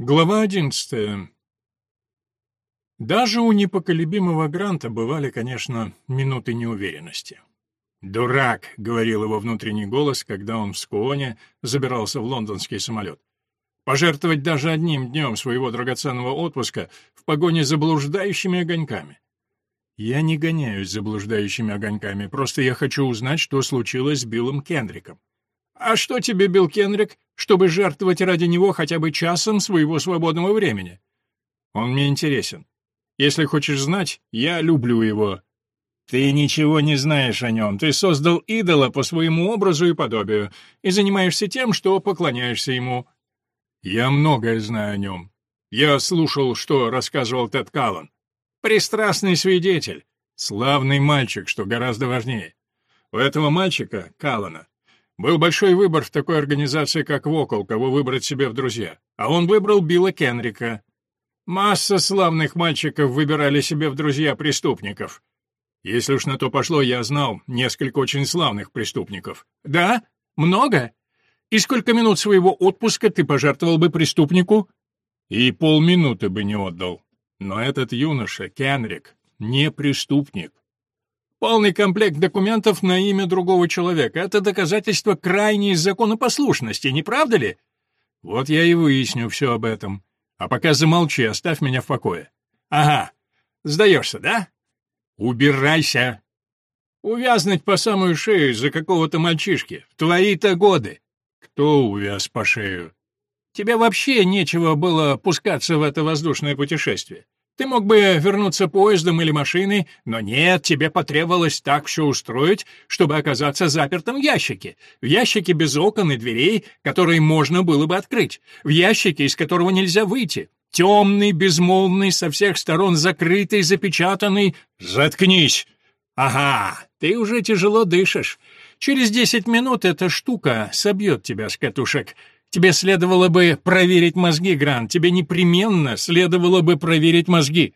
Глава одиннадцатая. Даже у непоколебимого Гранта бывали, конечно, минуты неуверенности. «Дурак», — говорил его внутренний голос, когда он в Скуоне забирался в лондонский самолет. «Пожертвовать даже одним днем своего драгоценного отпуска в погоне за блуждающими огоньками». «Я не гоняюсь за блуждающими огоньками, просто я хочу узнать, что случилось с Биллом Кендриком. А что тебе, Билл Кенрик, чтобы жертвовать ради него хотя бы часом своего свободного времени? Он мне интересен. Если хочешь знать, я люблю его. Ты ничего не знаешь о нем. Ты создал идола по своему образу и подобию и занимаешься тем, что поклоняешься ему. Я многое знаю о нем. Я слушал, что рассказывал Тед Каллан. Пристрастный свидетель. Славный мальчик, что гораздо важнее. У этого мальчика, Каллана, был большой выбор в такой организации, как Вокал, кого выбрать себе в друзья. А он выбрал Билла Кенрика. Масса славных мальчиков выбирали себе в друзья преступников. Если уж на то пошло, я знал несколько очень славных преступников. Да? Много? И сколько минут своего отпуска ты пожертвовал бы преступнику? И полминуты бы не отдал. Но этот юноша, Кенрик, не преступник. Полный комплект документов на имя другого человека. Это доказательство крайней законопослушности, не правда ли? Вот я и выясню все об этом. А пока замолчи, оставь меня в покое. Ага, сдаешься, да? Убирайся. Увязнуть по самую шею из-за какого-то мальчишки. В твои-то годы. Кто увяз по шею? Тебе вообще нечего было пускаться в это воздушное путешествие. Ты мог бы вернуться поездом или машиной, но нет, тебе потребовалось так все устроить, чтобы оказаться запертым в ящике. В ящике без окон и дверей, которые можно было бы открыть. В ящике, из которого нельзя выйти. Темный, безмолвный, со всех сторон закрытый, запечатанный. Заткнись! Ага, ты уже тяжело дышишь. Через десять минут эта штука собьет тебя с катушек. Тебе следовало бы проверить мозги, Грант. Тебе непременно следовало бы проверить мозги.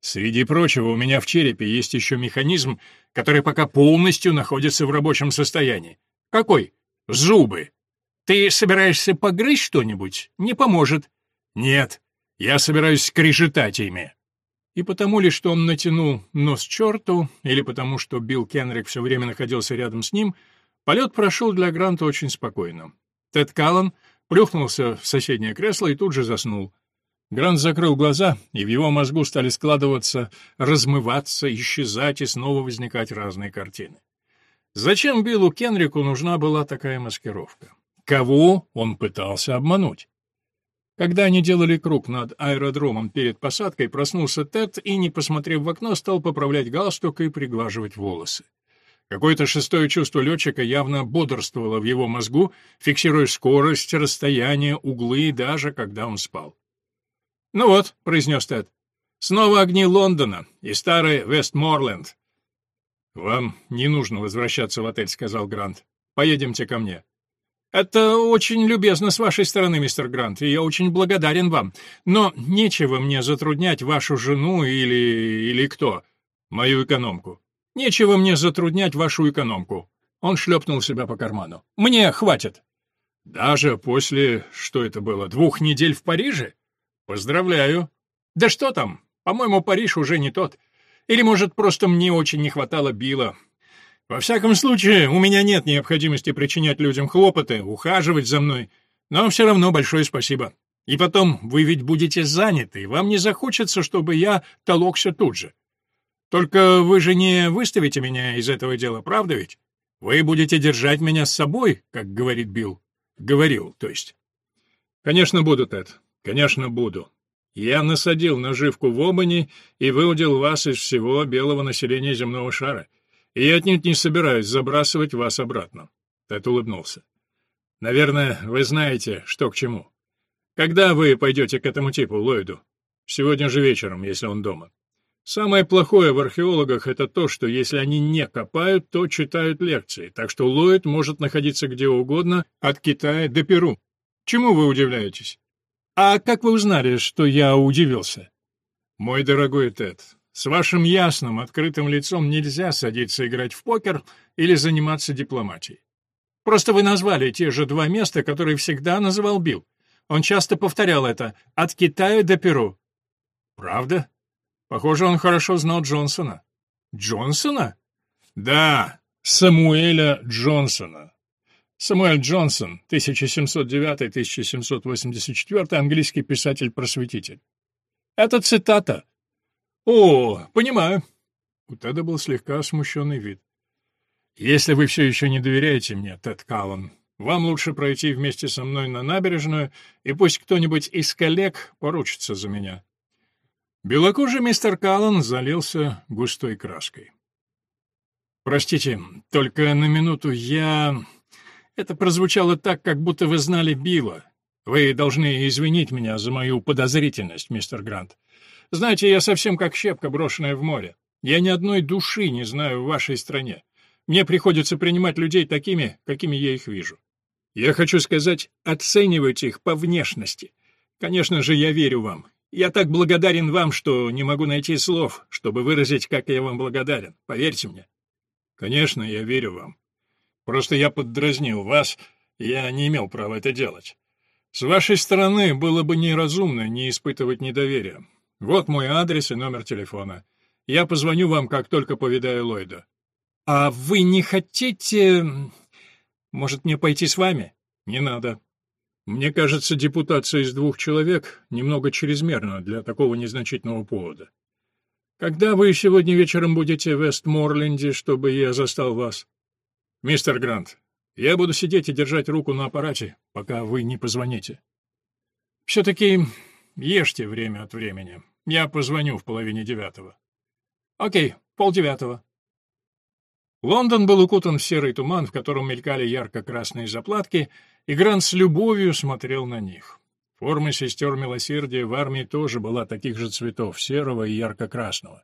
Среди прочего, у меня в черепе есть еще механизм, который пока полностью находится в рабочем состоянии. Какой? Зубы. Ты собираешься погрызть что-нибудь? Не поможет. Нет, я собираюсь скрежетать ими. И потому ли, что он натянул нос черту, или потому, что Билл Кенрик все время находился рядом с ним, полет прошел для Гранта очень спокойно. Тед Каллан плюхнулся в соседнее кресло и тут же заснул. Грант закрыл глаза, и в его мозгу стали складываться, размываться, исчезать и снова возникать разные картины. Зачем Биллу Кенрику нужна была такая маскировка? Кого он пытался обмануть? Когда они делали круг над аэродромом перед посадкой, проснулся Тед и, не посмотрев в окно, стал поправлять галстук и приглаживать волосы. Какое-то шестое чувство летчика явно бодрствовало в его мозгу, фиксируя скорость, расстояние, углы, даже когда он спал. «Ну вот», — произнес Тед, — «снова огни Лондона и старый Вестморленд». «Вам не нужно возвращаться в отель», — сказал Грант. «Поедемте ко мне». «Это очень любезно с вашей стороны, мистер Грант, и я очень благодарен вам. Но нечего мне затруднять вашу жену или... или кто? Мою экономку. Нечего мне затруднять вашу экономку. Он шлепнул себя по карману. Мне хватит. Даже после, что это было, двух недель в Париже? Поздравляю. Да что там? По-моему, Париж уже не тот. Или, может, просто мне очень не хватало Билла. Во всяком случае, у меня нет необходимости причинять людям хлопоты, ухаживать за мной. Но все равно большое спасибо. И потом, вы ведь будете заняты, и вам не захочется, чтобы я толокся тут же. Только вы же не выставите меня из этого дела, правда ведь? Вы будете держать меня с собой, как говорит Билл. Говорил, то есть. Конечно, буду, Тед. Конечно, буду. Я насадил наживку в Обани и выудил вас из всего белого населения земного шара. И я отнюдь не собираюсь забрасывать вас обратно. Тед улыбнулся. Наверное, вы знаете, что к чему. Когда вы пойдете к этому типу, Ллойду? Сегодня же вечером, если он дома. Самое плохое в археологах — это то, что если они не копают, то читают лекции, так что Ллойд может находиться где угодно, от Китая до Перу. Чему вы удивляетесь? А как вы узнали, что я удивился? Мой дорогой Тед, с вашим ясным, открытым лицом нельзя садиться играть в покер или заниматься дипломатией. Просто вы назвали те же два места, которые всегда называл Билл. Он часто повторял это «от Китая до Перу». Правда? Похоже, он хорошо знал Джонсона. Джонсона? Да, Самуэля Джонсона. Самуэль Джонсон, 1709-1784, английский писатель-просветитель. Это цитата. О, понимаю. У Теда был слегка смущенный вид. Если вы все еще не доверяете мне, Тед Каллан, вам лучше пройти вместе со мной на набережную, и пусть кто-нибудь из коллег поручится за меня. Белокожий мистер Каллан залился густой краской. «Простите, только на минуту я...» Это прозвучало так, как будто вы знали Билла. Вы должны извинить меня за мою подозрительность, мистер Грант. Знаете, я совсем как щепка, брошенная в море. Я ни одной души не знаю в вашей стране. Мне приходится принимать людей такими, какими я их вижу. Я хочу сказать, оценивать их по внешности. Конечно же, я верю вам. Я так благодарен вам, что не могу найти слов, чтобы выразить, как я вам благодарен. Поверьте мне. Конечно, я верю вам. Просто я поддразнил вас, я не имел права это делать. С вашей стороны было бы неразумно не испытывать недоверия. Вот мой адрес и номер телефона. Я позвоню вам, как только повидаю Ллойда. А вы не хотите... Может, мне пойти с вами? Не надо. Мне кажется, депутация из двух человек немного чрезмерна для такого незначительного повода. Когда вы сегодня вечером будете в Вестморленде, чтобы я застал вас? «Мистер Грант, я буду сидеть и держать руку на аппарате, пока вы не позвоните. Все-таки ешьте время от времени. Я позвоню в половине девятого». «Окей, полдевятого». Лондон был укутан в серый туман, в котором мелькали ярко-красные заплатки, и Грант с любовью смотрел на них. Форма сестер милосердия в армии тоже была таких же цветов, серого и ярко-красного.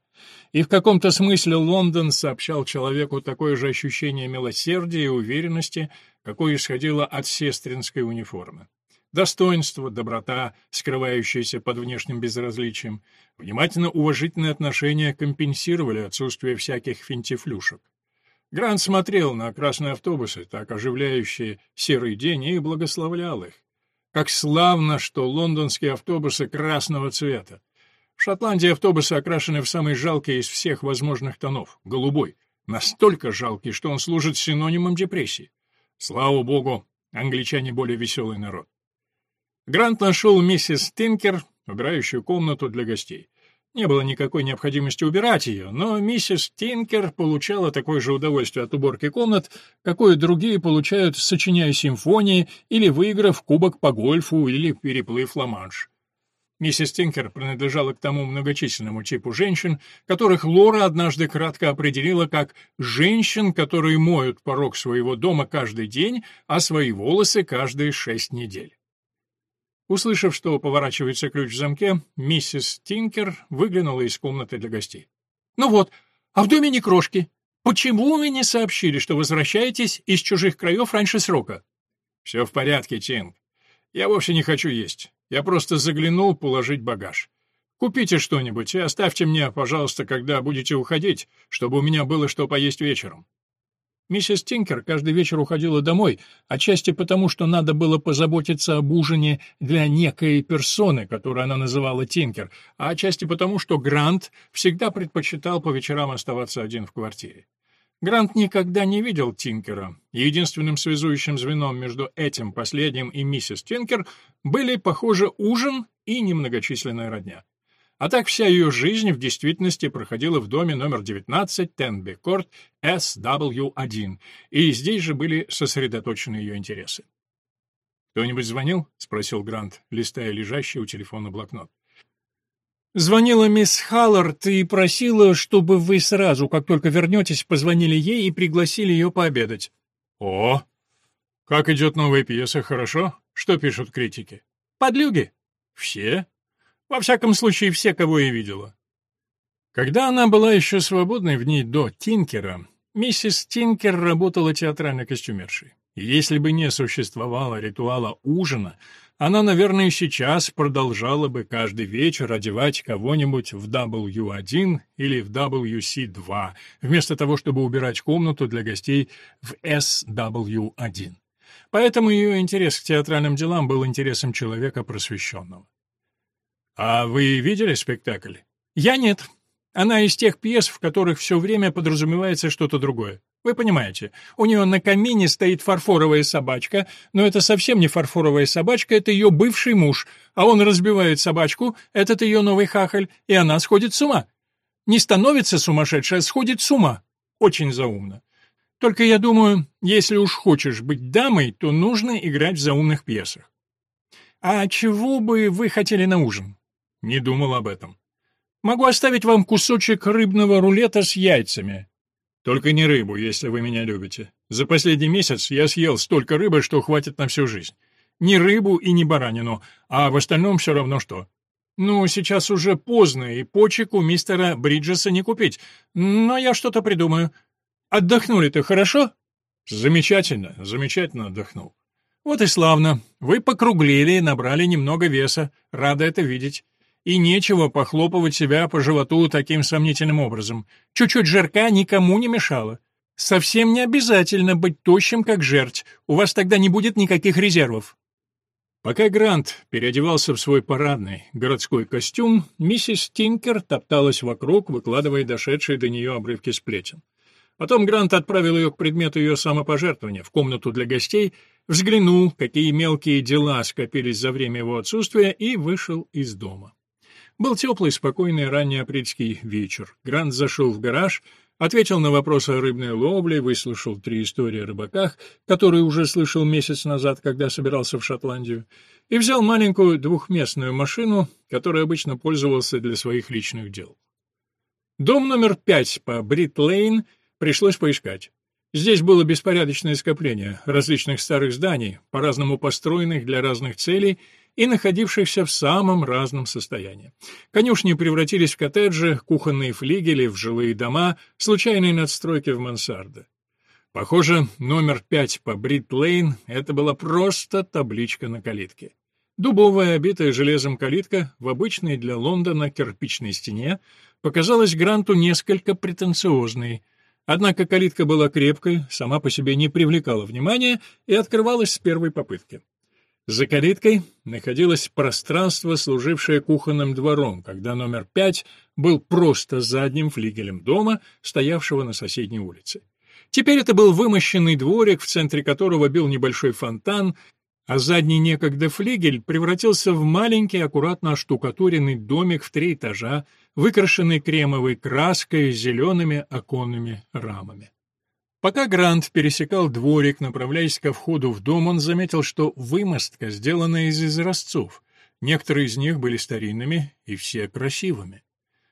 И в каком-то смысле Лондон сообщал человеку такое же ощущение милосердия и уверенности, какое исходило от сестринской униформы. Достоинство, доброта, скрывающаяся под внешним безразличием, внимательно уважительные отношения компенсировали отсутствие всяких финтифлюшек. Грант смотрел на красные автобусы, так оживляющие серый день, и благословлял их. Как славно, что лондонские автобусы красного цвета. В Шотландии автобусы окрашены в самый жалкий из всех возможных тонов — голубой. Настолько жалкий, что он служит синонимом депрессии. Слава богу, англичане более веселый народ. Грант нашел миссис Тинкер, убирающую комнату для гостей. Не было никакой необходимости убирать ее, но миссис Тинкер получала такое же удовольствие от уборки комнат, какое другие получают, сочиняя симфонии или выиграв кубок по гольфу или переплыв Ла-Манш. Миссис Тинкер принадлежала к тому многочисленному типу женщин, которых Лора однажды кратко определила как «женщин, которые моют порог своего дома каждый день, а свои волосы каждые шесть недель». Услышав, что поворачивается ключ в замке, миссис Тинкер выглянула из комнаты для гостей. «Ну вот, а в доме не крошки. Почему вы не сообщили, что возвращаетесь из чужих краев раньше срока?» «Все в порядке, Тинг. Я вовсе не хочу есть. Я просто заглянул положить багаж. Купите что-нибудь и оставьте мне, пожалуйста, когда будете уходить, чтобы у меня было что поесть вечером. Миссис Тинкер каждый вечер уходила домой, отчасти потому, что надо было позаботиться об ужине для некой персоны, которую она называла Тинкер, а отчасти потому, что Грант всегда предпочитал по вечерам оставаться один в квартире. Грант никогда не видел Тинкера. Единственным связующим звеном между этим последним и миссис Тинкер были, похоже, ужин и немногочисленная родня. А так вся ее жизнь в действительности проходила в доме номер 19 Тенби-Корт SW1, и здесь же были сосредоточены ее интересы. «Кто-нибудь звонил?» — спросил Грант, листая лежащий у телефона блокнот. «Звонила мисс Халлард и просила, чтобы вы сразу, как только вернетесь, позвонили ей и пригласили ее пообедать». «О! Как идет новая пьеса, хорошо? Что пишут критики?» «Подлюги». «Все?» Во всяком случае, все, кого я видела. Когда она была еще свободной в ней до Тинкера, миссис Тинкер работала театральной костюмершей. И если бы не существовало ритуала ужина, она, наверное, сейчас продолжала бы каждый вечер одевать кого-нибудь в W1 или в WC2, вместо того, чтобы убирать комнату для гостей в SW1. Поэтому ее интерес к театральным делам был интересом человека просвещенного. «А вы видели спектакль?» «Я нет. Она из тех пьес, в которых все время подразумевается что-то другое. Вы понимаете, у нее на камине стоит фарфоровая собачка, но это совсем не фарфоровая собачка, это ее бывший муж, а он разбивает собачку, этот ее новый хахаль, и она сходит с ума. Не становится сумасшедшая, а сходит с ума. Очень заумно. Только я думаю, если уж хочешь быть дамой, то нужно играть в заумных пьесах. А чего бы вы хотели на ужин? Не думал об этом. Могу оставить вам кусочек рыбного рулета с яйцами. Только не рыбу, если вы меня любите. За последний месяц я съел столько рыбы, что хватит на всю жизнь. Ни рыбу и ни баранину, а в остальном все равно что. Ну, сейчас уже поздно, и почек у мистера Бриджеса не купить. Но я что-то придумаю. Отдохнули-то хорошо? Замечательно, замечательно отдохнул. Вот и славно. Вы покруглели и набрали немного веса. Рада это видеть. И нечего похлопывать себя по животу таким сомнительным образом. Чуть-чуть жирка никому не мешало. Совсем не обязательно быть тощим, как жерть. У вас тогда не будет никаких резервов. Пока Грант переодевался в свой парадный городской костюм, миссис Тинкер топталась вокруг, выкладывая дошедшие до нее обрывки сплетен. Потом Грант отправил ее к предмету ее самопожертвования, в комнату для гостей, взглянул, какие мелкие дела скопились за время его отсутствия, и вышел из дома. Был теплый, спокойный ранний апрельский вечер. Грант зашел в гараж, ответил на вопросы о рыбной ловле, выслушал три истории о рыбаках, которые уже слышал месяц назад, когда собирался в Шотландию, и взял маленькую двухместную машину, которой обычно пользовался для своих личных дел. Дом номер пять по Брит-Лейн пришлось поискать. Здесь было беспорядочное скопление различных старых зданий, по-разному построенных для разных целей и находившихся в самом разном состоянии. Конюшни превратились в коттеджи, кухонные флигели в жилые дома, случайные надстройки в мансарды. Похоже, номер пять по Брит-Лейн — это была просто табличка на калитке. Дубовая, обитая железом калитка в обычной для Лондона кирпичной стене показалась Гранту несколько претенциозной. Однако калитка была крепкой, сама по себе не привлекала внимания и открывалась с первой попытки. За калиткой находилось пространство, служившее кухонным двором, когда номер пять был просто задним флигелем дома, стоявшего на соседней улице. Теперь это был вымощенный дворик, в центре которого бил небольшой фонтан, а задний некогда флигель превратился в маленький, аккуратно оштукатуренный домик в три этажа, выкрашенный кремовой краской с зелеными оконными рамами. Пока Грант пересекал дворик, направляясь ко входу в дом, он заметил, что вымостка сделана из изразцов. Некоторые из них были старинными и все красивыми.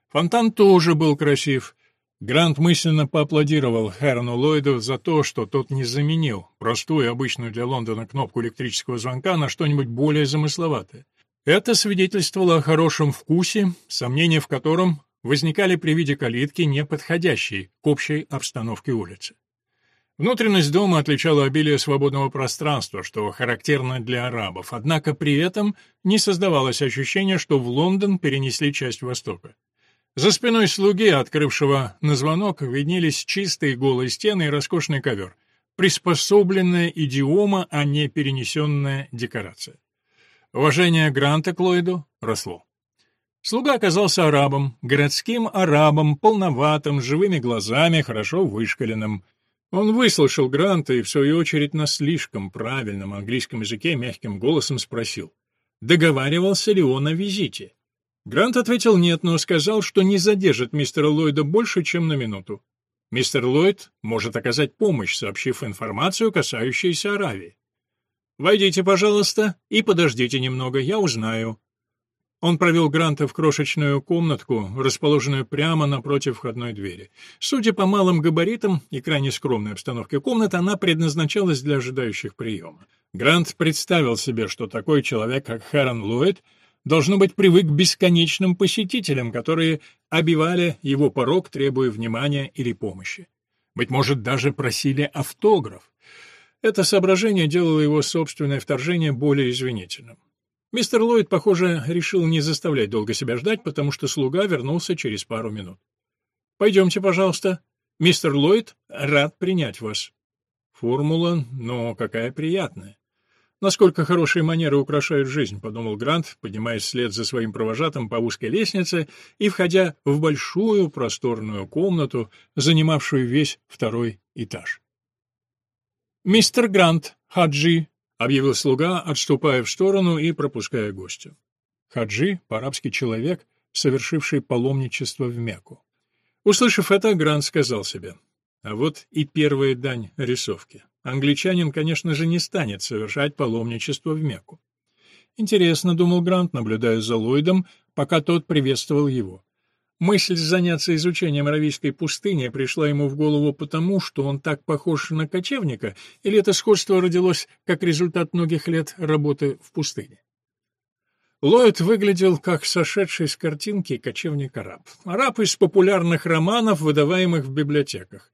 Фонтан тоже был красив. Грант мысленно поаплодировал Хэррону Ллойду за то, что тот не заменил простую обычную для Лондона кнопку электрического звонка на что-нибудь более замысловатое. Это свидетельствовало о хорошем вкусе, сомнения в котором возникали при виде калитки, не подходящей к общей обстановке улицы. Внутренность дома отличала обилие свободного пространства, что характерно для арабов, однако при этом не создавалось ощущения, что в Лондон перенесли часть Востока. За спиной слуги, открывшего на звонок, виднелись чистые голые стены и роскошный ковер. Приспособленная идиома, а не перенесенная декорация. Уважение Гранта к Ллойду росло. Слуга оказался арабом, городским арабом, полноватым, с живыми глазами, хорошо вышкаленным — он выслушал Гранта и, в свою очередь, на слишком правильном английском языке мягким голосом спросил, договаривался ли он о визите. Грант ответил нет, но сказал, что не задержит мистера Ллойда больше, чем на минуту. Мистер Ллойд может оказать помощь, сообщив информацию, касающуюся Аравии. «Войдите, пожалуйста, и подождите немного, я узнаю», он провел Гранта в крошечную комнатку, расположенную прямо напротив входной двери. Судя по малым габаритам и крайне скромной обстановке комнаты, она предназначалась для ожидающих приема. Грант представил себе, что такой человек, как Хэрон Ллойд, должно быть привык к бесконечным посетителям, которые обивали его порог, требуя внимания или помощи. Быть может, даже просили автограф. Это соображение делало его собственное вторжение более извинительным. Мистер Ллойд, похоже, решил не заставлять долго себя ждать, потому что слуга вернулся через пару минут. «Пойдемте, пожалуйста. Мистер Ллойд рад принять вас». Формула, но какая приятная. Насколько хорошие манеры украшают жизнь, подумал Грант, поднимаясь вслед за своим провожатым по узкой лестнице и входя в большую просторную комнату, занимавшую весь второй этаж. Мистер Грант, Хаджи, объявил слуга, отступая в сторону и пропуская гостя. Хаджи по-арабски человек, совершивший паломничество в Мекку. Услышав это, Грант сказал себе: а вот и первая дань рисовки. Англичанин, конечно же, не станет совершать паломничество в Мекку. Интересно, думал Грант, наблюдая за Ллойдом, пока тот приветствовал его. Мысль заняться изучением Аравийской пустыни пришла ему в голову потому, что он так похож на кочевника, или это сходство родилось как результат многих лет работы в пустыне. Ллойд выглядел как сошедший с картинки кочевник-араб. Араб из популярных романов, выдаваемых в библиотеках.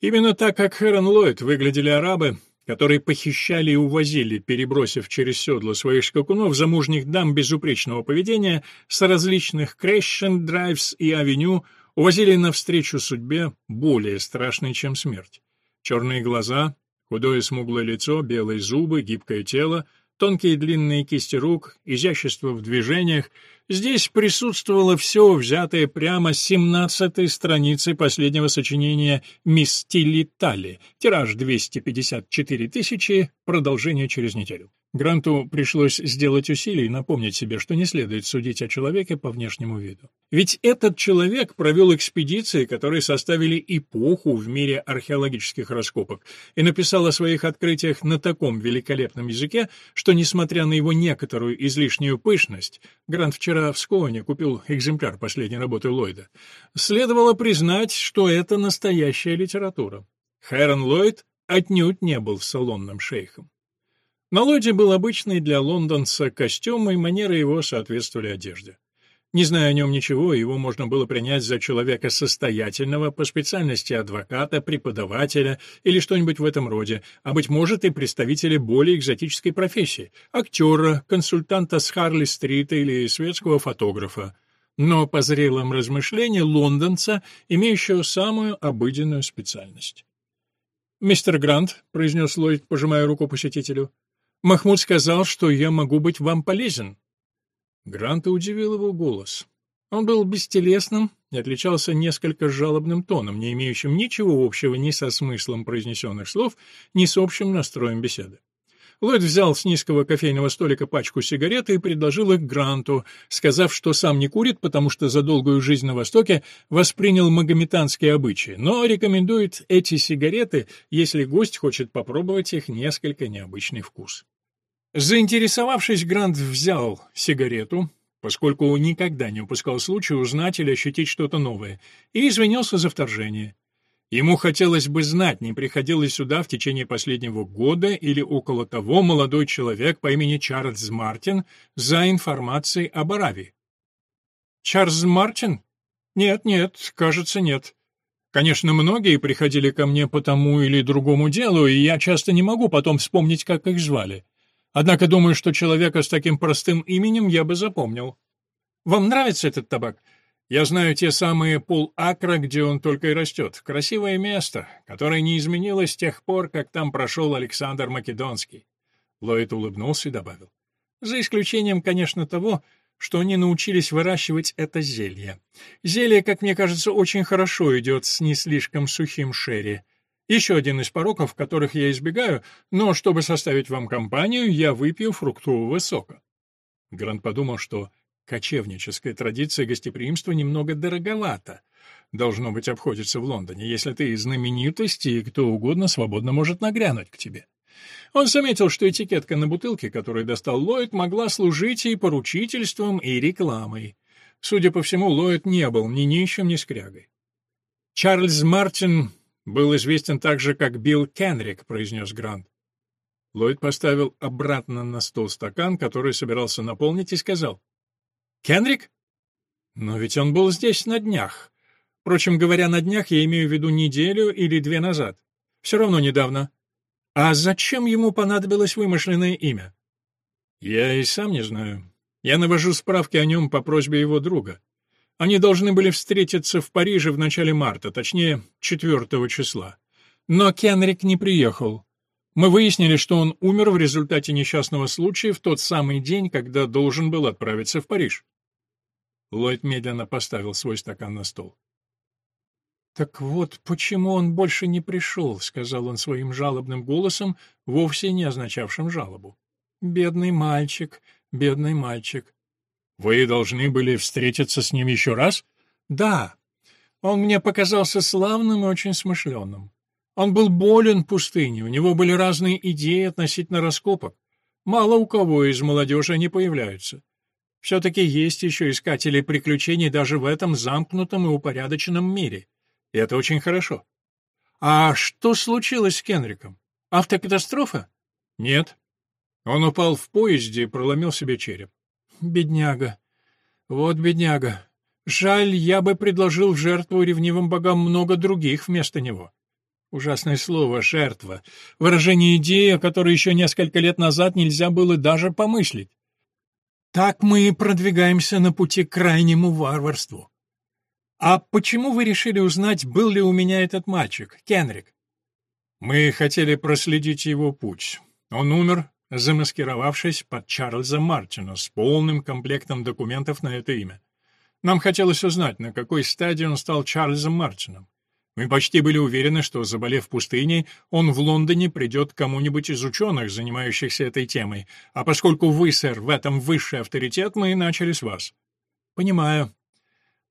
Именно так, как Хэрон Ллойд выглядели арабы, которые похищали и увозили, перебросив через седло своих скакунов замужних дам безупречного поведения с различных крещен, драйвс и авеню, увозили навстречу судьбе более страшной, чем смерть. Черные глаза, худое смуглое лицо, белые зубы, гибкое тело, тонкие длинные кисти рук, изящество в движениях, Здесь присутствовало все, взятое прямо с семнадцатой страницы последнего сочинения «Мисс Тилли Талли», тираж 254 тысячи, продолжение через неделю. Гранту пришлось сделать усилие и напомнить себе, что не следует судить о человеке по внешнему виду. Ведь этот человек провел экспедиции, которые составили эпоху в мире археологических раскопок, и написал о своих открытиях на таком великолепном языке, что, несмотря на его некоторую излишнюю пышность, Грант вчера в Скоуне купил экземпляр последней работы Ллойда, следовало признать, что это настоящая литература. Хэрон Ллойд отнюдь не был салонным шейхом. На Ллойде был обычный для лондонца костюм, и манеры его соответствовали одежде. Не зная о нем ничего, его можно было принять за человека состоятельного, по специальности адвоката, преподавателя или что-нибудь в этом роде, а, быть может, и представителя более экзотической профессии — актера, консультанта с Харли-стрита или светского фотографа. Но по зрелым размышлениям лондонца, имеющего самую обыденную специальность. «Мистер Грант», — произнес Ллойд, пожимая руку посетителю, — Махмуд сказал, что я могу быть вам полезен. Гранта удивил его голос. Он был бестелесным и отличался несколько жалобным тоном, не имеющим ничего общего ни со смыслом произнесенных слов, ни с общим настроем беседы. Ллойд взял с низкого кофейного столика пачку сигарет и предложил их Гранту, сказав, что сам не курит, потому что за долгую жизнь на Востоке воспринял магометанские обычаи, но рекомендует эти сигареты, если гость хочет попробовать их несколько необычный вкус. Заинтересовавшись, Грант взял сигарету, поскольку никогда не упускал случая узнать или ощутить что-то новое, и извинился за вторжение. Ему хотелось бы знать, не приходил ли сюда в течение последнего года или около того молодой человек по имени Чарльз Мартин за информацией об Аравии. Чарльз Мартин? Нет, нет, кажется, нет. Конечно, многие приходили ко мне по тому или другому делу, и я часто не могу потом вспомнить, как их звали. Однако думаю, что человека с таким простым именем я бы запомнил. Вам нравится этот табак? Я знаю те самые полакра, где он только и растет. Красивое место, которое не изменилось с тех пор, как там прошел Александр Македонский. Ллойд улыбнулся и добавил. За исключением, конечно, того, что они научились выращивать это зелье. Зелье, как мне кажется, очень хорошо идет с не слишком сухим шерри. Еще один из пороков, которых я избегаю, но чтобы составить вам компанию, я выпью фруктового сока». Грант подумал, что кочевническая традиция гостеприимства немного дороговата. Должно быть, обходится в Лондоне, если ты знаменитость, и кто угодно свободно может нагрянуть к тебе. Он заметил, что этикетка на бутылке, которую достал Ллойд, могла служить и поручительством, и рекламой. Судя по всему, Ллойд не был ни нищим, ни скрягой. Чарльз Мартин был известен также как Билл Кенрик, произнес Грант. Ллойд поставил обратно на стол стакан, который собирался наполнить, и сказал. «Кенрик? Но ведь он был здесь на днях. Впрочем, говоря на днях, я имею в виду неделю или две назад. Все равно недавно. А зачем ему понадобилось вымышленное имя?» «Я и сам не знаю. Я навожу справки о нем по просьбе его друга. Они должны были встретиться в Париже в начале марта, точнее, 4 числа. Но Кенрик не приехал. Мы выяснили, что он умер в результате несчастного случая в тот самый день, когда должен был отправиться в Париж. Ллойд медленно поставил свой стакан на стол. «Так вот, почему он больше не пришел», — сказал он своим жалобным голосом, вовсе не означавшим жалобу. «Бедный мальчик, бедный мальчик». «Вы должны были встретиться с ним еще раз?» «Да. Он мне показался славным и очень смышленым. Он был болен пустыней, у него были разные идеи относительно раскопок. Мало у кого из молодежи они появляются. Все-таки есть еще искатели приключений даже в этом замкнутом и упорядоченном мире. И это очень хорошо. А что случилось с Кенриком? Автокатастрофа? Нет. Он упал в поезде и проломил себе череп. Бедняга. Вот бедняга. Жаль, я бы предложил жертву ревнивым богам много других вместо него. Ужасное слово «жертва». Выражение идеи, о которой еще несколько лет назад нельзя было даже помыслить. Так мы и продвигаемся на пути к крайнему варварству. «А почему вы решили узнать, был ли у меня этот мальчик, Кенрик?» «Мы хотели проследить его путь. Он умер, замаскировавшись под Чарльза Мартина с полным комплектом документов на это имя. Нам хотелось узнать, на какой стадии он стал Чарльзом Мартином. Мы почти были уверены, что, заболев пустыней, он в Лондоне придет к кому-нибудь из ученых, занимающихся этой темой, а поскольку вы, сэр, в этом высший авторитет, мы начали с вас». «Понимаю.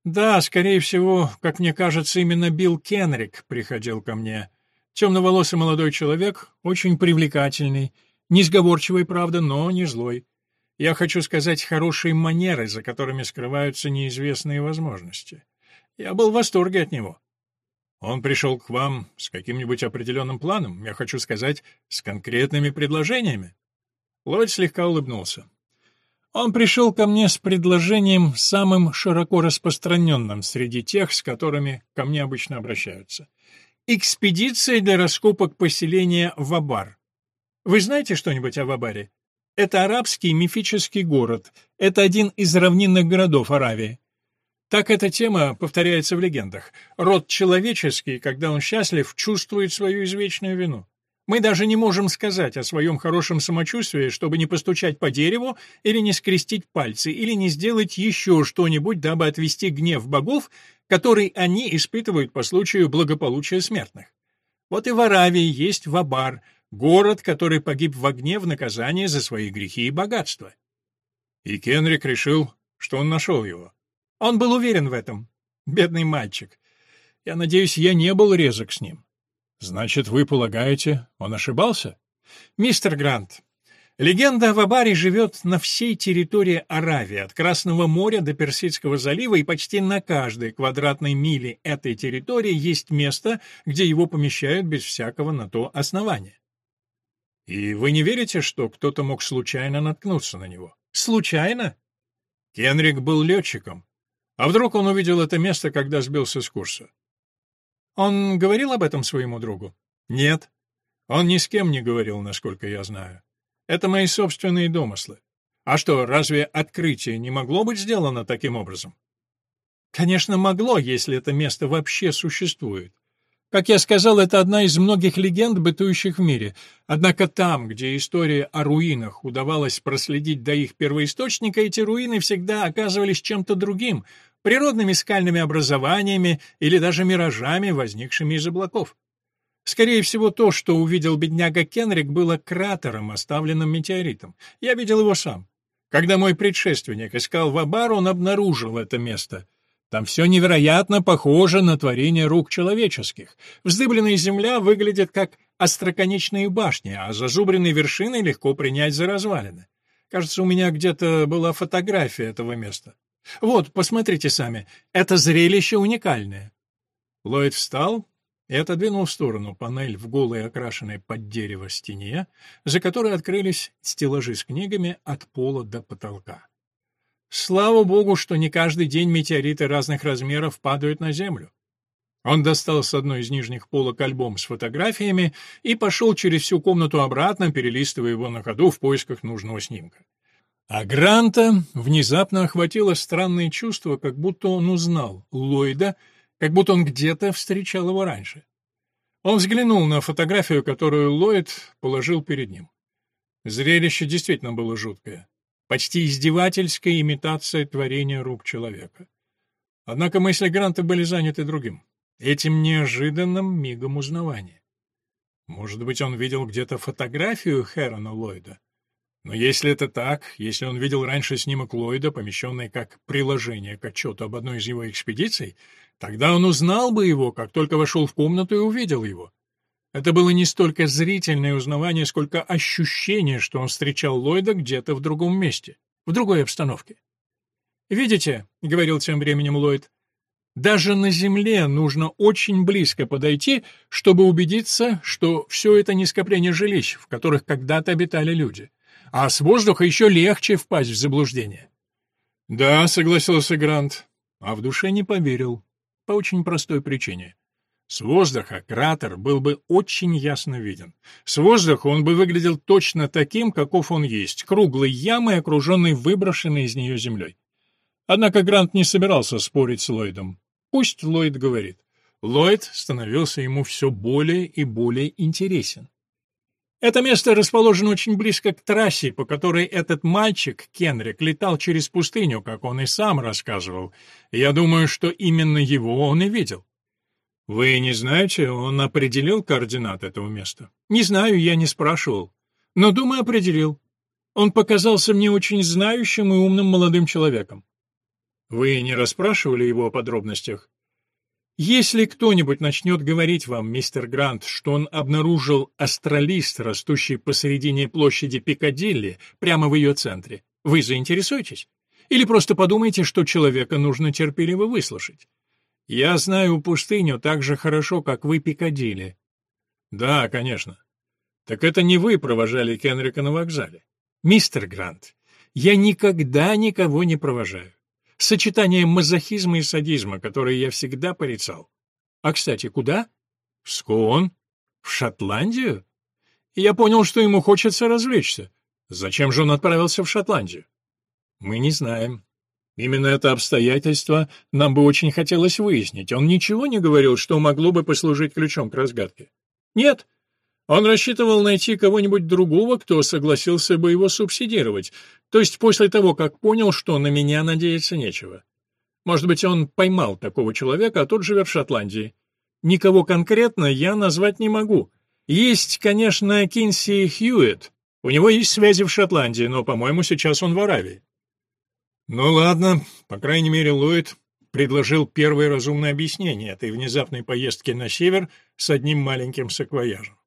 Да, скорее всего, как мне кажется, именно Билл Кенрик приходил ко мне. Темноволосый молодой человек, очень привлекательный, несговорчивый, правда, но не злой. Я хочу сказать, хорошие манеры, за которыми скрываются неизвестные возможности. Я был в восторге от него. Он пришел к вам с каким-нибудь определенным планом, я хочу сказать, с конкретными предложениями. Ллойд слегка улыбнулся. Он пришел ко мне с предложением самым широко распространенным среди тех, с которыми ко мне обычно обращаются. Экспедиция для раскопок поселения Вабар. Вы знаете что-нибудь о Вабаре? Это арабский мифический город. Это один из равнинных городов Аравии. Так эта тема повторяется в легендах. Род человеческий, когда он счастлив, чувствует свою извечную вину. Мы даже не можем сказать о своем хорошем самочувствии, чтобы не постучать по дереву или не скрестить пальцы, или не сделать еще что-нибудь, дабы отвести гнев богов, который они испытывают по случаю благополучия смертных. Вот и в Аравии есть Вабар, город, который погиб в огне в наказание за свои грехи и богатства. И Кенрик решил, что он нашел его. Он был уверен в этом. Бедный мальчик. Я надеюсь, я не был резок с ним. Значит, вы полагаете, он ошибался? Мистер Грант, легенда о Вабаре живет на всей территории Аравии, от Красного моря до Персидского залива, и почти на каждой квадратной миле этой территории есть место, где его помещают без всякого на то основания. И вы не верите, что кто-то мог случайно наткнуться на него? Случайно? Кенрик был летчиком. А вдруг он увидел это место, когда сбился с курса? Он говорил об этом своему другу? Нет. Он ни с кем не говорил, насколько я знаю. Это мои собственные домыслы. А что, разве открытие не могло быть сделано таким образом? Конечно, могло, если это место вообще существует. Как я сказал, это одна из многих легенд, бытующих в мире. Однако там, где история о руинах удавалось проследить до их первоисточника, эти руины всегда оказывались чем-то другим, природными скальными образованиями или даже миражами, возникшими из облаков. Скорее всего, то, что увидел бедняга Кенрик, было кратером, оставленным метеоритом. Я видел его сам. Когда мой предшественник искал Вабар, он обнаружил это место. Там все невероятно похоже на творение рук человеческих. Вздыбленная земля выглядит как остроконечные башни, а зазубренные вершины легко принять за развалины. Кажется, у меня где-то была фотография этого места. Вот, посмотрите сами, это зрелище уникальное. Ллойд встал и отодвинул в сторону панель в голой окрашенной под дерево стене, за которой открылись стеллажи с книгами от пола до потолка. Слава богу, что не каждый день метеориты разных размеров падают на Землю. Он достал с одной из нижних полок альбом с фотографиями и пошел через всю комнату обратно, перелистывая его на ходу в поисках нужного снимка. А Гранта внезапно охватило странное чувство, как будто он узнал Ллойда, как будто он где-то встречал его раньше. Он взглянул на фотографию, которую Ллойд положил перед ним. Зрелище действительно было жуткое. Почти издевательская имитация творения рук человека. Однако мысли Гранта были заняты другим. Этим неожиданным мигом узнавания. Может быть, он видел где-то фотографию Хэрона Ллойда? Но если это так, если он видел раньше снимок Ллойда, помещенный как приложение к отчету об одной из его экспедиций, тогда он узнал бы его, как только вошел в комнату и увидел его. Это было не столько зрительное узнавание, сколько ощущение, что он встречал Ллойда где-то в другом месте, в другой обстановке. «Видите», — говорил тем временем Ллойд, — «даже на Земле нужно очень близко подойти, чтобы убедиться, что все это не скопление жилищ, в которых когда-то обитали люди. А с воздуха еще легче впасть в заблуждение». «Да», — согласился Грант, а в душе не поверил. По очень простой причине. С воздуха кратер был бы очень ясно виден. С воздуха он бы выглядел точно таким, каков он есть, круглой ямой, окруженной выброшенной из нее землей. Однако Грант не собирался спорить с Ллойдом. Пусть Ллойд говорит. Ллойд становился ему все более и более интересен. Это место расположено очень близко к трассе, по которой этот мальчик, Кенрик, летал через пустыню, как он и сам рассказывал. Я думаю, что именно его он и видел. Вы не знаете, он определил координаты этого места? Не знаю, я не спрашивал. Но, думаю, определил. Он показался мне очень знающим и умным молодым человеком. Вы не расспрашивали его о подробностях? Если кто-нибудь начнет говорить вам, мистер Грант, что он обнаружил астролист, растущий посередине площади Пикадилли, прямо в ее центре, вы заинтересуетесь? Или просто подумайте, что человека нужно терпеливо выслушать? Я знаю пустыню так же хорошо, как вы Пикадилли. Да, конечно. Так это не вы провожали Кенрика на вокзале. Мистер Грант, я никогда никого не провожаю. Сочетание мазохизма и садизма, которое я всегда порицал. А, кстати, куда? В Скон? В Шотландию? Я понял, что ему хочется развлечься. Зачем же он отправился в Шотландию? Мы не знаем. Именно это обстоятельство нам бы очень хотелось выяснить. Он ничего не говорил, что могло бы послужить ключом к разгадке? Нет. Он рассчитывал найти кого-нибудь другого, кто согласился бы его субсидировать, то есть после того, как понял, что на меня надеяться нечего. Может быть, он поймал такого человека, а тот живет в Шотландии. Никого конкретно я назвать не могу. Есть, конечно, Кинси Хьюитт. У него есть связи в Шотландии, но, по-моему, сейчас он в Аравии. Ну ладно, по крайней мере, Ллойд предложил первое разумное объяснение этой внезапной поездки на север с одним маленьким саквояжем.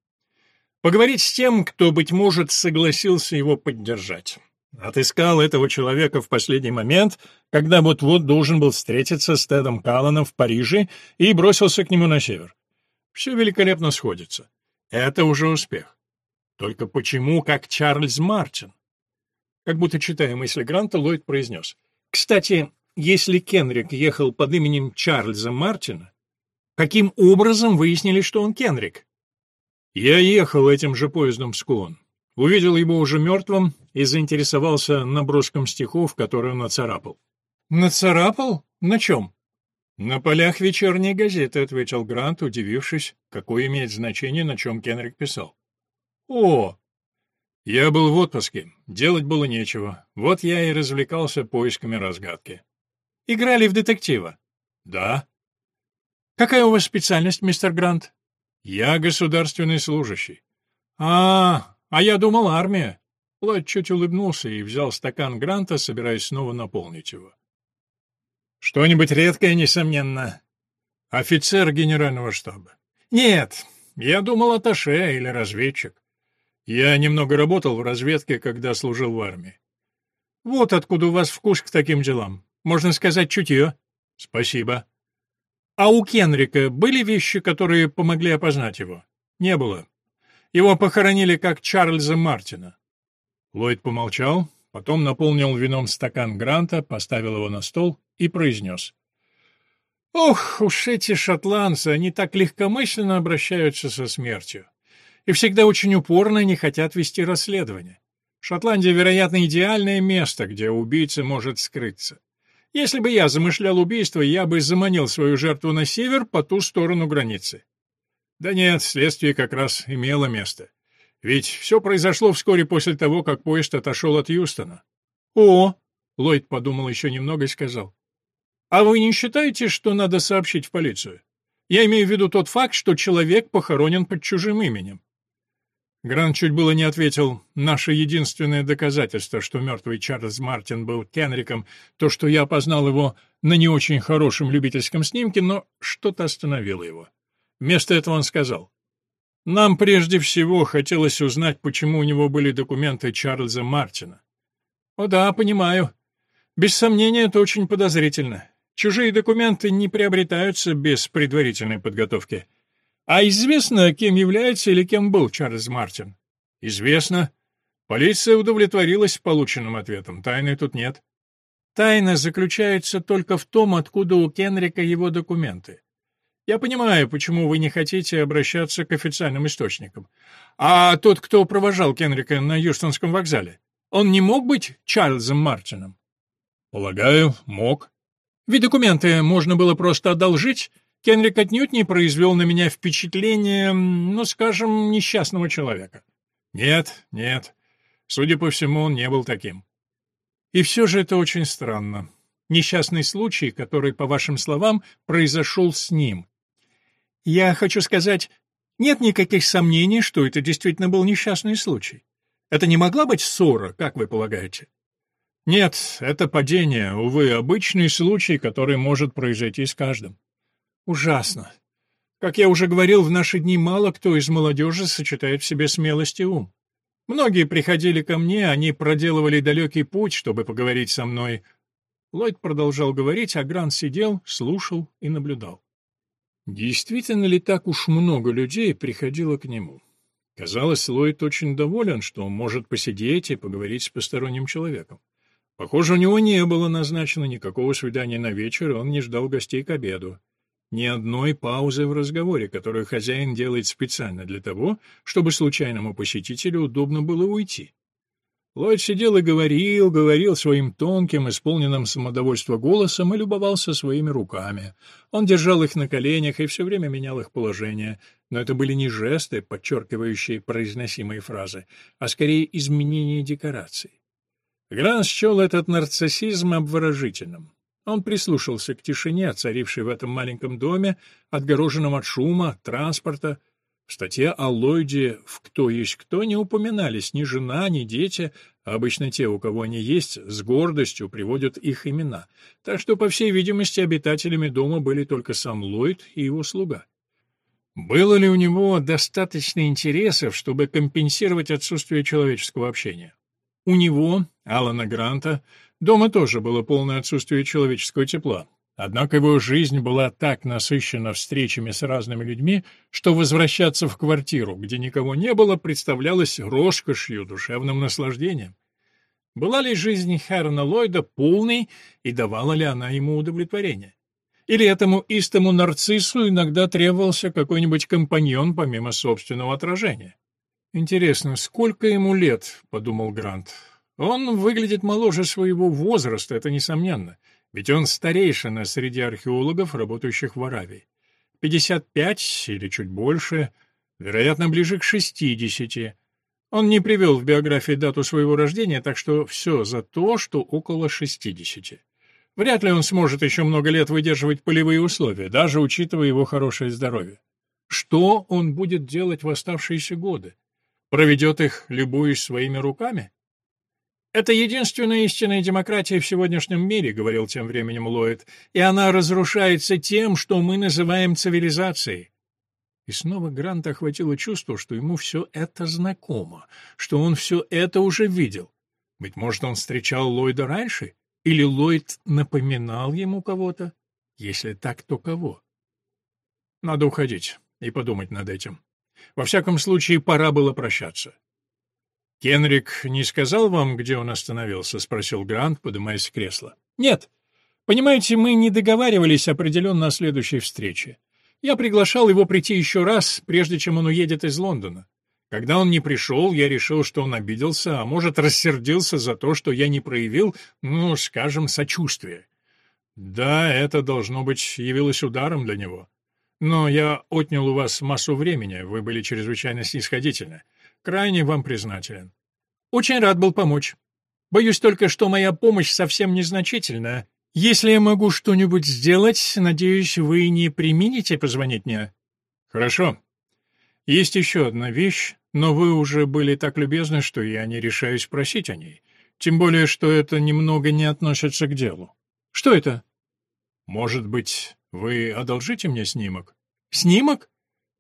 Поговорить с тем, кто, быть может, согласился его поддержать. Отыскал этого человека в последний момент, когда вот-вот должен был встретиться с Тедом Калланом в Париже и бросился к нему на север. Все великолепно сходится. Это уже успех. Только почему как Чарльз Мартин? Как будто читая мысли Гранта, Ллойд произнес. «Кстати, если Кенрик ехал под именем Чарльза Мартина, каким образом выяснили, что он Кенрик?» «Я ехал этим же поездом в Скуон. Увидел его уже мертвым и заинтересовался наброском стихов, которые он нацарапал». «Нацарапал? На чем?» «На полях вечерней газеты», — ответил Грант, удивившись, какое имеет значение, на чем Кенрик писал. «О, я был в отпуске, делать было нечего. Вот я и развлекался поисками разгадки. Играли в детектива? Да. Какая у вас специальность, мистер Грант? Я государственный служащий. А, а я думал, армия. Ллойд чуть улыбнулся и взял стакан Гранта, собираясь снова наполнить его. Что-нибудь редкое, несомненно. Офицер генерального штаба. Нет, я думал, аташе или разведчик. Я немного работал в разведке, когда служил в армии. Вот откуда у вас вкус к таким делам. Можно сказать, чутье. Спасибо. А у Кенрика были вещи, которые помогли опознать его? Не было. Его похоронили как Чарльза Мартина. Ллойд помолчал, потом наполнил вином стакан Гранта, поставил его на стол и произнес. «Ох, уж эти шотландцы, они так легкомысленно обращаются со смертью и всегда очень упорно не хотят вести расследование. Шотландия, вероятно, идеальное место, где убийца может скрыться. Если бы я замышлял убийство, я бы заманил свою жертву на север по ту сторону границы. Да нет, следствие как раз имело место. Ведь все произошло вскоре после того, как поезд отошел от Юстона. О, Ллойд подумал еще немного и сказал. А вы не считаете, что надо сообщить в полицию? Я имею в виду тот факт, что человек похоронен под чужим именем. Грант чуть было не ответил. Наше единственное доказательство, что мертвый Чарльз Мартин был Кенриком, то, что я опознал его на не очень хорошем любительском снимке, но что-то остановило его. Вместо этого он сказал. «Нам прежде всего хотелось узнать, почему у него были документы Чарльза Мартина». «О да, понимаю. Без сомнения, это очень подозрительно. Чужие документы не приобретаются без предварительной подготовки». А известно, кем является или кем был Чарльз Мартин? Известно. Полиция удовлетворилась полученным ответом. Тайны тут нет. Тайна заключается только в том, откуда у Кенрика его документы. Я понимаю, почему вы не хотите обращаться к официальным источникам. А тот, кто провожал Кенрика на Юстонском вокзале, он не мог быть Чарльзом Мартином? Полагаю, мог. Ведь документы можно было просто одолжить, Кенрик отнюдь не произвел на меня впечатление, ну, скажем, несчастного человека. Нет, нет. Судя по всему, он не был таким. И все же это очень странно. Несчастный случай, который, по вашим словам, произошел с ним. Я хочу сказать, нет никаких сомнений, что это действительно был несчастный случай. Это не могла быть ссора, как вы полагаете? Нет, это падение, увы, обычный случай, который может произойти с каждым. Ужасно. Как я уже говорил, в наши дни мало кто из молодежи сочетает в себе смелость и ум. Многие приходили ко мне, они проделывали далекий путь, чтобы поговорить со мной. Ллойд продолжал говорить, а Грант сидел, слушал и наблюдал. Действительно ли так уж много людей приходило к нему? Казалось, Ллойд очень доволен, что он может посидеть и поговорить с посторонним человеком. Похоже, у него не было назначено никакого свидания на вечер, и он не ждал гостей к обеду ни одной паузы в разговоре, которую хозяин делает специально для того, чтобы случайному посетителю удобно было уйти. Ллойд сидел и говорил, говорил своим тонким, исполненным самодовольства голосом и любовался своими руками. Он держал их на коленях и все время менял их положение, но это были не жесты, подчеркивающие произносимые фразы, а скорее изменение декораций. Гранс счел этот нарциссизм обворожительным. Он прислушался к тишине, царившей в этом маленьком доме, отгороженном от шума, транспорта. В статье о Ллойде в «Кто есть кто» не упоминались ни жена, ни дети, обычно те, у кого они есть, с гордостью приводят их имена. Так что, по всей видимости, обитателями дома были только сам Ллойд и его слуга. Было ли у него достаточно интересов, чтобы компенсировать отсутствие человеческого общения? У него, Алана Гранта, Дома тоже было полное отсутствие человеческого тепла. Однако его жизнь была так насыщена встречами с разными людьми, что возвращаться в квартиру, где никого не было, представлялось роскошью, душевным наслаждением. Была ли жизнь Хэрона Ллойда полной и давала ли она ему удовлетворение? Или этому истому нарциссу иногда требовался какой-нибудь компаньон помимо собственного отражения? «Интересно, сколько ему лет?» — подумал Грант. Он выглядит моложе своего возраста, это несомненно, ведь он старейшина среди археологов, работающих в Аравии. 55 или чуть больше, вероятно, ближе к 60. Он не привел в биографии дату своего рождения, так что все за то, что около 60. Вряд ли он сможет еще много лет выдерживать полевые условия, даже учитывая его хорошее здоровье. Что он будет делать в оставшиеся годы? Проведет их, любуясь своими руками? «Это единственная истинная демократия в сегодняшнем мире», — говорил тем временем Ллойд, «и она разрушается тем, что мы называем цивилизацией». И снова Грант охватило чувство, что ему все это знакомо, что он все это уже видел. Быть может, он встречал Ллойда раньше? Или Ллойд напоминал ему кого-то? Если так, то кого? Надо уходить и подумать над этим. Во всяком случае, пора было прощаться. «Кенрик не сказал вам, где он остановился?» — спросил Грант, поднимаясь с кресла. «Нет. Понимаете, мы не договаривались определенно о следующей встрече. Я приглашал его прийти еще раз, прежде чем он уедет из Лондона. Когда он не пришел, я решил, что он обиделся, а может, рассердился за то, что я не проявил, ну, скажем, сочувствия. Да, это, должно быть, явилось ударом для него. Но я отнял у вас массу времени, вы были чрезвычайно снисходительны. Крайне вам признателен. Очень рад был помочь. Боюсь только, что моя помощь совсем незначительна. Если я могу что-нибудь сделать, надеюсь, вы не примените позвонить мне. Хорошо. Есть еще одна вещь, но вы уже были так любезны, что я не решаюсь просить о ней. Тем более, что это немного не относится к делу. Что это? Может быть, вы одолжите мне снимок? Снимок?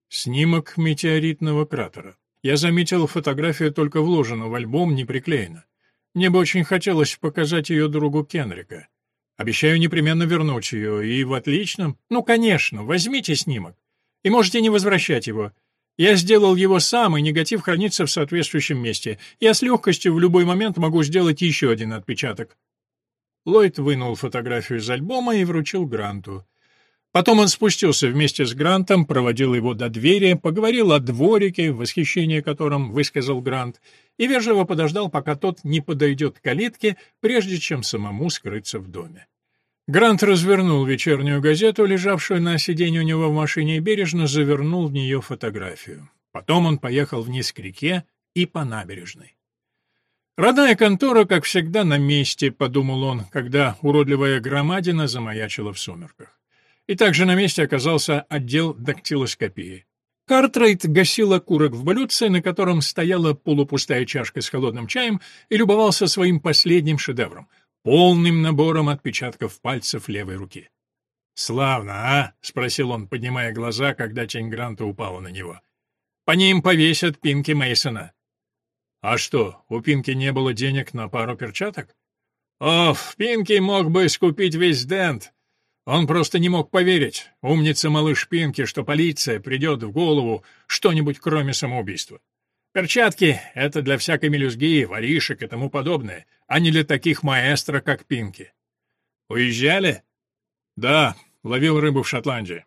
Снимок метеоритного кратера. Я заметил фотографию только вложена в альбом, не приклеена. Мне бы очень хотелось показать ее другу Кенрика. Обещаю непременно вернуть ее, и в отличном... Ну, конечно, возьмите снимок. И можете не возвращать его. Я сделал его сам, и негатив хранится в соответствующем месте. Я с легкостью в любой момент могу сделать еще один отпечаток». Ллойд вынул фотографию из альбома и вручил Гранту. Потом он спустился вместе с Грантом, проводил его до двери, поговорил о дворике, восхищение которым высказал Грант, и вежливо подождал, пока тот не подойдет к калитке, прежде чем самому скрыться в доме. Грант развернул вечернюю газету, лежавшую на сиденье у него в машине, и бережно завернул в нее фотографию. Потом он поехал вниз к реке и по набережной. «Родная контора, как всегда, на месте», — подумал он, когда уродливая громадина замаячила в сумерках. И также на месте оказался отдел дактилоскопии. Картрайт гасил окурок в блюдце, на котором стояла полупустая чашка с холодным чаем, и любовался своим последним шедевром — полным набором отпечатков пальцев левой руки. «Славно, а?» — спросил он, поднимая глаза, когда тень Гранта упала на него. «По ним повесят Пинки Мейсона. «А что, у Пинки не было денег на пару перчаток?» «Оф, Пинки мог бы скупить весь Дент. Он просто не мог поверить, умница малыш Пинки, что полиция придет в голову что-нибудь кроме самоубийства. Перчатки — это для всякой мелюзги, воришек и тому подобное, а не для таких маэстро, как Пинки. Уезжали? Да, ловил рыбу в Шотландии.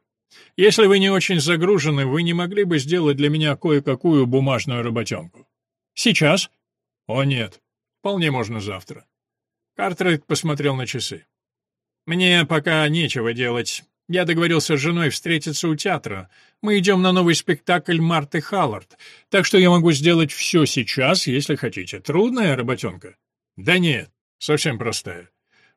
Если вы не очень загружены, вы не могли бы сделать для меня кое-какую бумажную работенку? Сейчас? О, нет. Вполне можно завтра. Картрайт посмотрел на часы. Мне пока нечего делать. Я договорился с женой встретиться у театра. Мы идем на новый спектакль Марты Халлард, так что я могу сделать все сейчас, если хотите. Трудная работенка? Да нет, совсем простая.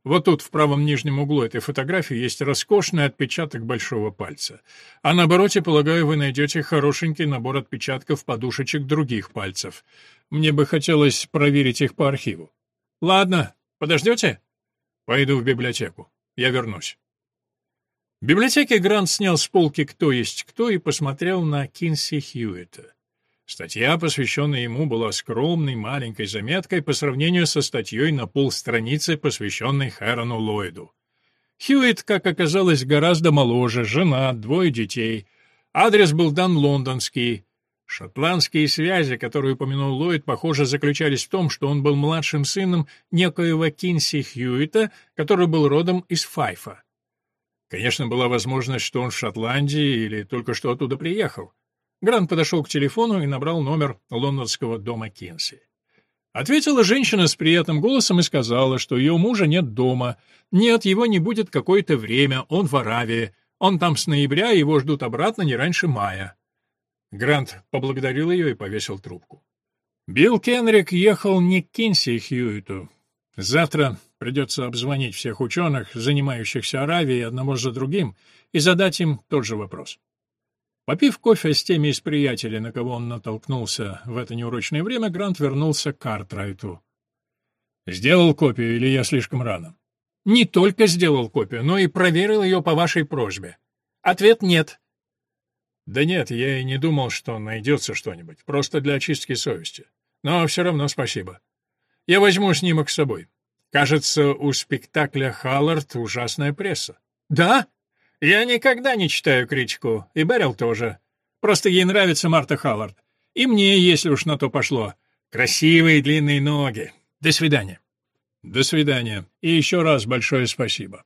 Вот тут в правом нижнем углу этой фотографии есть роскошный отпечаток большого пальца. А на обороте, полагаю, вы найдете хорошенький набор отпечатков подушечек других пальцев. Мне бы хотелось проверить их по архиву. Ладно, подождете? Пойду в библиотеку. Я вернусь. В библиотеке Грант снял с полки «Кто есть кто» и посмотрел на Кинси Хьюитта. Статья, посвященная ему, была скромной маленькой заметкой по сравнению со статьей на полстраницы, посвященной Хэрону Ллойду. Хьюитт, как оказалось, гораздо моложе, жена, двое детей. Адрес был дан лондонский. Шотландские связи, которые упомянул Ллойд, похоже, заключались в том, что он был младшим сыном некоего Кинси Хьюитта, который был родом из Файфа. Конечно, была возможность, что он в Шотландии или только что оттуда приехал. Грант подошел к телефону и набрал номер лондонского дома Кинси. Ответила женщина с приятным голосом и сказала, что ее мужа нет дома. Нет, его не будет какое-то время, он в Аравии. Он там с ноября, его ждут обратно не раньше мая. Грант поблагодарил ее и повесил трубку. Билл Кенрик ехал не к Кинси и Хьюиту. Завтра Придется обзвонить всех ученых, занимающихся Аравией, одного за другим, и задать им тот же вопрос. Попив кофе с теми из приятелей, на кого он натолкнулся в это неурочное время, Грант вернулся к Картрайту. «Сделал копию или я слишком рано?» «Не только сделал копию, но и проверил ее по вашей просьбе. Ответ нет». «Да нет, я и не думал, что найдется что-нибудь. Просто для очистки совести. Но все равно спасибо. Я возьму снимок с собой. Кажется, у спектакля «Халлард» ужасная пресса. Да? Я никогда не читаю критику, и Берил тоже. Просто ей нравится Марта Халлард. И мне, если уж на то пошло. Красивые длинные ноги. До свидания. До свидания. И еще раз большое спасибо.